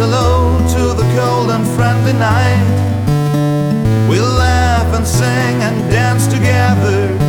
hello to the cold and friendly night. We'll laugh and sing and dance together.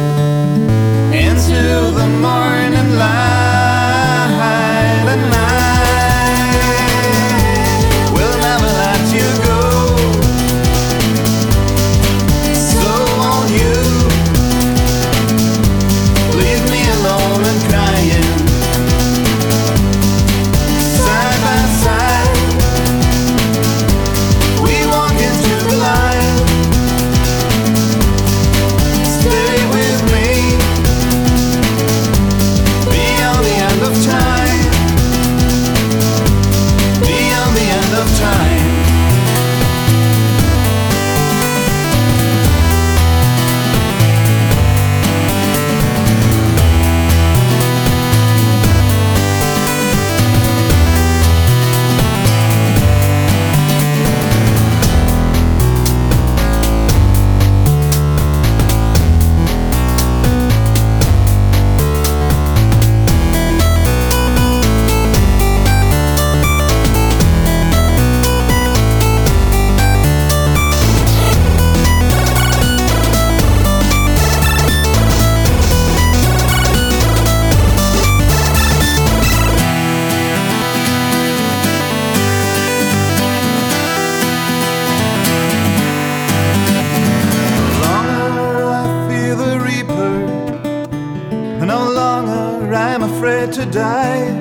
to die.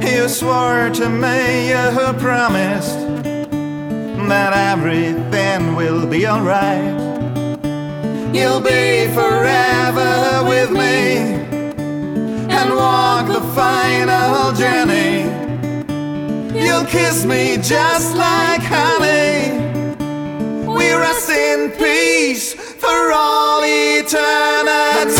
You swore to me, you promised that everything will be alright. You'll be forever with me and walk the final journey. You'll kiss me just like honey. We rest in peace for all eternity.